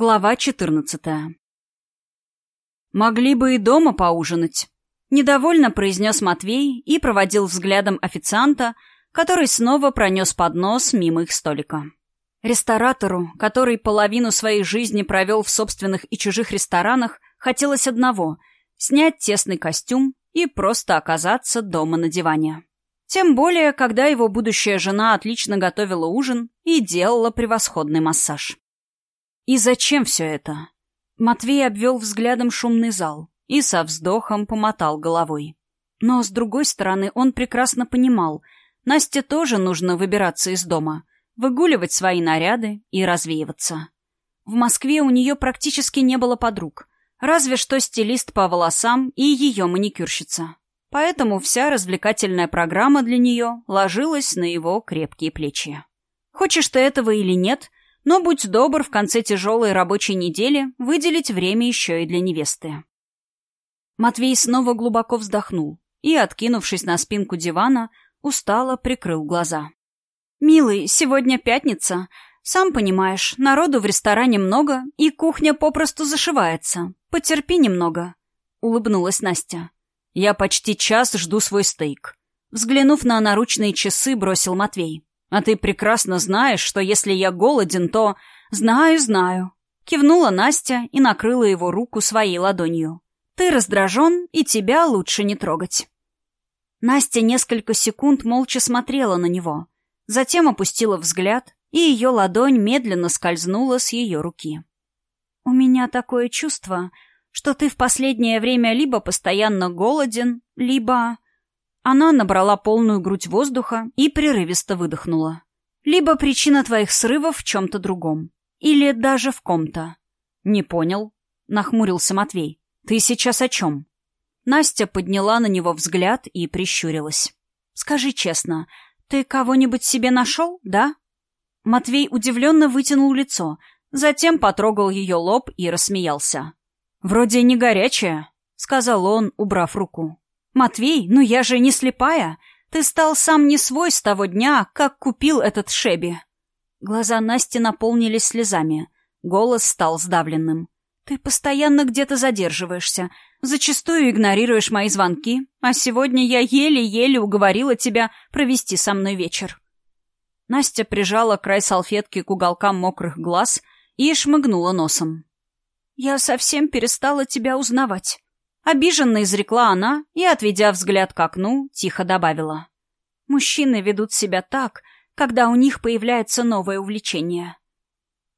Глава 14. «Могли бы и дома поужинать», — недовольно произнес Матвей и проводил взглядом официанта, который снова пронес поднос мимо их столика. Ресторатору, который половину своей жизни провел в собственных и чужих ресторанах, хотелось одного — снять тесный костюм и просто оказаться дома на диване. Тем более, когда его будущая жена отлично готовила ужин и делала превосходный массаж. И зачем все это? Матвей обвел взглядом шумный зал и со вздохом помотал головой. Но, с другой стороны, он прекрасно понимал, Насте тоже нужно выбираться из дома, выгуливать свои наряды и развеиваться. В Москве у нее практически не было подруг, разве что стилист по волосам и ее маникюрщица. Поэтому вся развлекательная программа для нее ложилась на его крепкие плечи. Хочешь ты этого или нет, но будь добр в конце тяжелой рабочей недели выделить время еще и для невесты. Матвей снова глубоко вздохнул и, откинувшись на спинку дивана, устало прикрыл глаза. «Милый, сегодня пятница. Сам понимаешь, народу в ресторане много, и кухня попросту зашивается. Потерпи немного», — улыбнулась Настя. «Я почти час жду свой стейк». Взглянув на наручные часы, бросил Матвей. А ты прекрасно знаешь, что если я голоден, то... Знаю, знаю. Кивнула Настя и накрыла его руку своей ладонью. Ты раздражен, и тебя лучше не трогать. Настя несколько секунд молча смотрела на него. Затем опустила взгляд, и ее ладонь медленно скользнула с ее руки. «У меня такое чувство, что ты в последнее время либо постоянно голоден, либо...» Она набрала полную грудь воздуха и прерывисто выдохнула. Либо причина твоих срывов в чем-то другом. Или даже в ком-то. Не понял, нахмурился Матвей. Ты сейчас о чем? Настя подняла на него взгляд и прищурилась. Скажи честно, ты кого-нибудь себе нашел, да? Матвей удивленно вытянул лицо, затем потрогал ее лоб и рассмеялся. «Вроде не горячая», — сказал он, убрав руку. «Матвей, ну я же не слепая. Ты стал сам не свой с того дня, как купил этот шеби». Глаза Насти наполнились слезами. Голос стал сдавленным. «Ты постоянно где-то задерживаешься, зачастую игнорируешь мои звонки, а сегодня я еле-еле уговорила тебя провести со мной вечер». Настя прижала край салфетки к уголкам мокрых глаз и шмыгнула носом. «Я совсем перестала тебя узнавать. Обиженно изрекла она и, отведя взгляд к окну, тихо добавила. «Мужчины ведут себя так, когда у них появляется новое увлечение».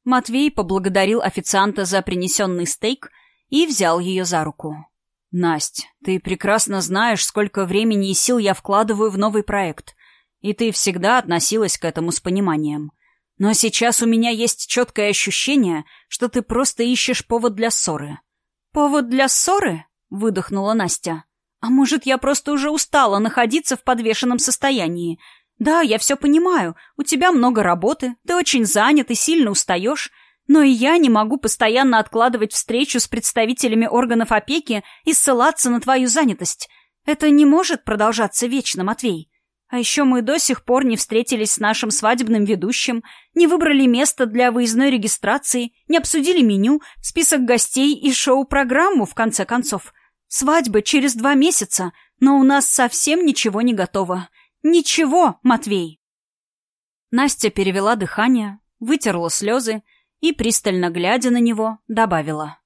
Матвей поблагодарил официанта за принесенный стейк и взял ее за руку. «Насть, ты прекрасно знаешь, сколько времени и сил я вкладываю в новый проект, и ты всегда относилась к этому с пониманием. Но сейчас у меня есть четкое ощущение, что ты просто ищешь повод для ссоры». «Повод для ссоры?» — выдохнула Настя. «А может, я просто уже устала находиться в подвешенном состоянии? Да, я все понимаю. У тебя много работы, ты очень занят и сильно устаешь. Но и я не могу постоянно откладывать встречу с представителями органов опеки и ссылаться на твою занятость. Это не может продолжаться вечно, Матвей. А еще мы до сих пор не встретились с нашим свадебным ведущим, не выбрали место для выездной регистрации, не обсудили меню, список гостей и шоу-программу, в конце концов. Свадьба через два месяца, но у нас совсем ничего не готово. Ничего, Матвей!» Настя перевела дыхание, вытерла слезы и, пристально глядя на него, добавила.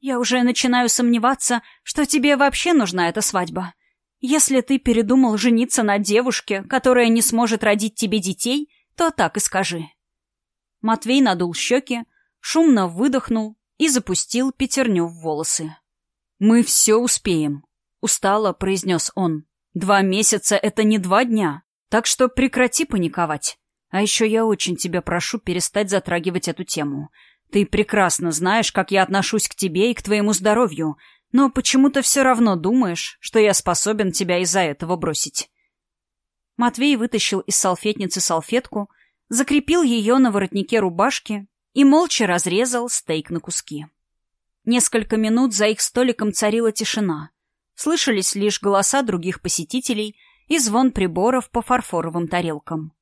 «Я уже начинаю сомневаться, что тебе вообще нужна эта свадьба. Если ты передумал жениться на девушке, которая не сможет родить тебе детей, то так и скажи». Матвей надул щеки, шумно выдохнул и запустил пятерню в волосы. «Мы все успеем», — устало произнес он. «Два месяца — это не два дня, так что прекрати паниковать. А еще я очень тебя прошу перестать затрагивать эту тему. Ты прекрасно знаешь, как я отношусь к тебе и к твоему здоровью, но почему-то все равно думаешь, что я способен тебя из-за этого бросить». Матвей вытащил из салфетницы салфетку, закрепил ее на воротнике рубашки и молча разрезал стейк на куски. Несколько минут за их столиком царила тишина. Слышались лишь голоса других посетителей и звон приборов по фарфоровым тарелкам.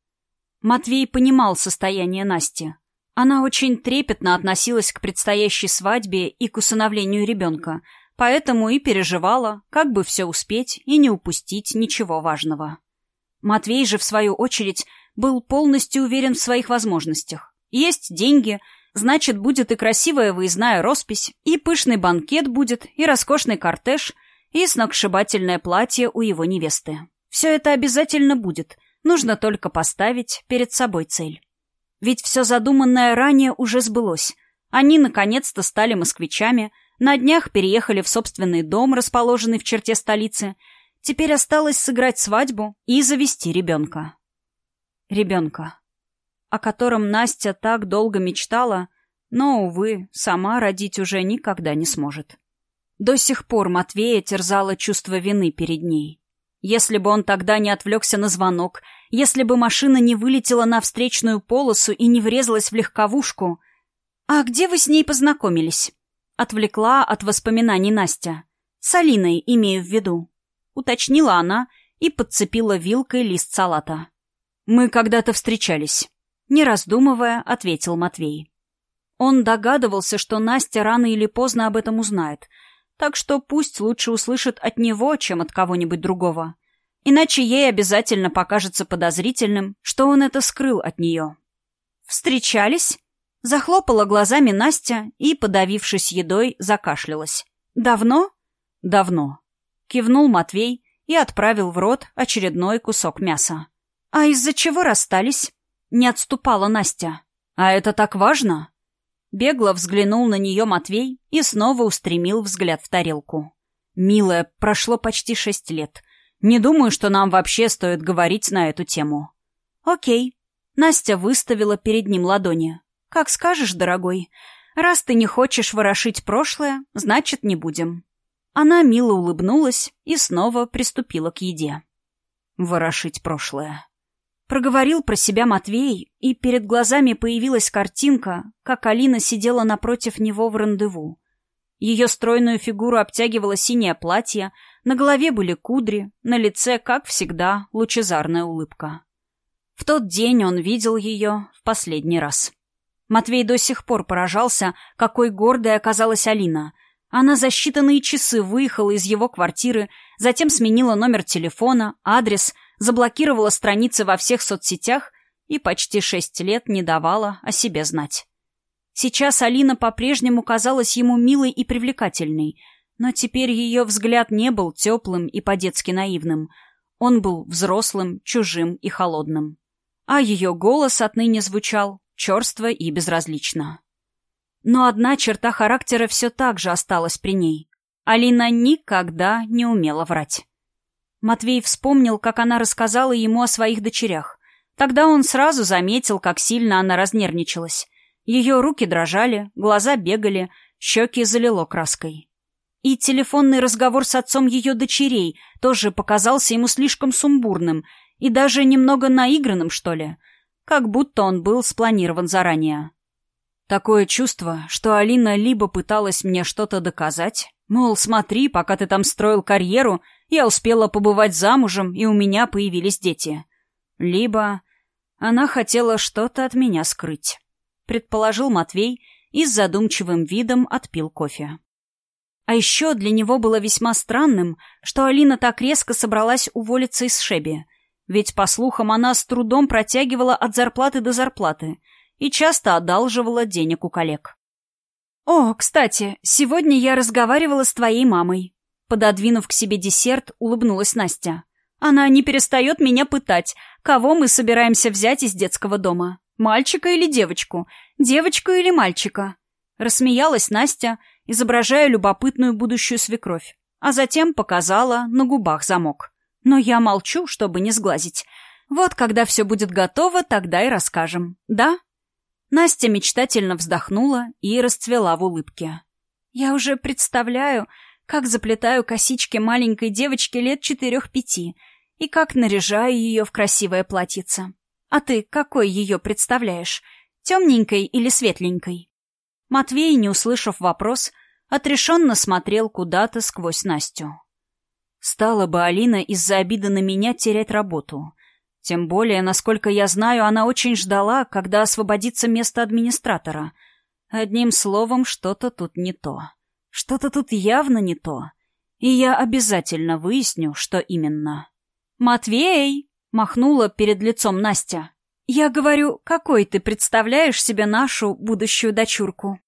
Матвей понимал состояние Насти. Она очень трепетно относилась к предстоящей свадьбе и к усыновлению ребенка, поэтому и переживала, как бы все успеть и не упустить ничего важного. Матвей же, в свою очередь, был полностью уверен в своих возможностях. Есть деньги, значит, будет и красивая выездная роспись, и пышный банкет будет, и роскошный кортеж, и сногсшибательное платье у его невесты. Все это обязательно будет, нужно только поставить перед собой цель. Ведь все задуманное ранее уже сбылось. Они наконец-то стали москвичами, на днях переехали в собственный дом, расположенный в черте столицы. Теперь осталось сыграть свадьбу и завести ребенка. Ребенка, о котором Настя так долго мечтала, но, увы, сама родить уже никогда не сможет. До сих пор Матвея терзало чувство вины перед ней. Если бы он тогда не отвлекся на звонок, если бы машина не вылетела на встречную полосу и не врезалась в легковушку... «А где вы с ней познакомились?» Отвлекла от воспоминаний Настя. «С Алиной, имею в виду». Уточнила она и подцепила вилкой лист салата. «Мы когда-то встречались», — не раздумывая, ответил Матвей. Он догадывался, что Настя рано или поздно об этом узнает, так что пусть лучше услышит от него, чем от кого-нибудь другого. Иначе ей обязательно покажется подозрительным, что он это скрыл от нее. «Встречались?» Захлопала глазами Настя и, подавившись едой, закашлялась. «Давно?» «Давно», — кивнул Матвей и отправил в рот очередной кусок мяса. «А из-за чего расстались?» Не отступала Настя. «А это так важно?» Бегло взглянул на нее Матвей и снова устремил взгляд в тарелку. «Милая, прошло почти шесть лет. Не думаю, что нам вообще стоит говорить на эту тему». «Окей». Настя выставила перед ним ладони. «Как скажешь, дорогой. Раз ты не хочешь ворошить прошлое, значит, не будем». Она мило улыбнулась и снова приступила к еде. «Ворошить прошлое». Проговорил про себя Матвей, и перед глазами появилась картинка, как Алина сидела напротив него в рандеву. Ее стройную фигуру обтягивало синее платье, на голове были кудри, на лице, как всегда, лучезарная улыбка. В тот день он видел ее в последний раз. Матвей до сих пор поражался, какой гордой оказалась Алина. Она за считанные часы выехала из его квартиры, затем сменила номер телефона, адрес, заблокировала страницы во всех соцсетях и почти шесть лет не давала о себе знать. Сейчас Алина по-прежнему казалась ему милой и привлекательной, но теперь ее взгляд не был теплым и по-детски наивным. Он был взрослым, чужим и холодным. А ее голос отныне звучал черство и безразлично. Но одна черта характера все так же осталась при ней. Алина никогда не умела врать. Матвей вспомнил, как она рассказала ему о своих дочерях. Тогда он сразу заметил, как сильно она разнервничалась. Ее руки дрожали, глаза бегали, щеки залило краской. И телефонный разговор с отцом ее дочерей тоже показался ему слишком сумбурным и даже немного наигранным, что ли — как будто он был спланирован заранее. Такое чувство, что Алина либо пыталась мне что-то доказать, мол, смотри, пока ты там строил карьеру, я успела побывать замужем, и у меня появились дети. Либо она хотела что-то от меня скрыть. Предположил Матвей и с задумчивым видом отпил кофе. А еще для него было весьма странным, что Алина так резко собралась уволиться из Шеби — ведь, по слухам, она с трудом протягивала от зарплаты до зарплаты и часто одалживала денег у коллег. «О, кстати, сегодня я разговаривала с твоей мамой». Пододвинув к себе десерт, улыбнулась Настя. «Она не перестает меня пытать, кого мы собираемся взять из детского дома. Мальчика или девочку? Девочку или мальчика?» Рассмеялась Настя, изображая любопытную будущую свекровь, а затем показала на губах замок. Но я молчу, чтобы не сглазить. Вот когда все будет готово, тогда и расскажем. Да? Настя мечтательно вздохнула и расцвела в улыбке. Я уже представляю, как заплетаю косички маленькой девочки лет четырех-пяти и как наряжаю ее в красивое платьице. А ты какой ее представляешь? Темненькой или светленькой? Матвей, не услышав вопрос, отрешенно смотрел куда-то сквозь Настю. Стала бы Алина из-за обиды на меня терять работу. Тем более, насколько я знаю, она очень ждала, когда освободится место администратора. Одним словом, что-то тут не то. Что-то тут явно не то. И я обязательно выясню, что именно. «Матвей!» — махнула перед лицом Настя. «Я говорю, какой ты представляешь себе нашу будущую дочурку?»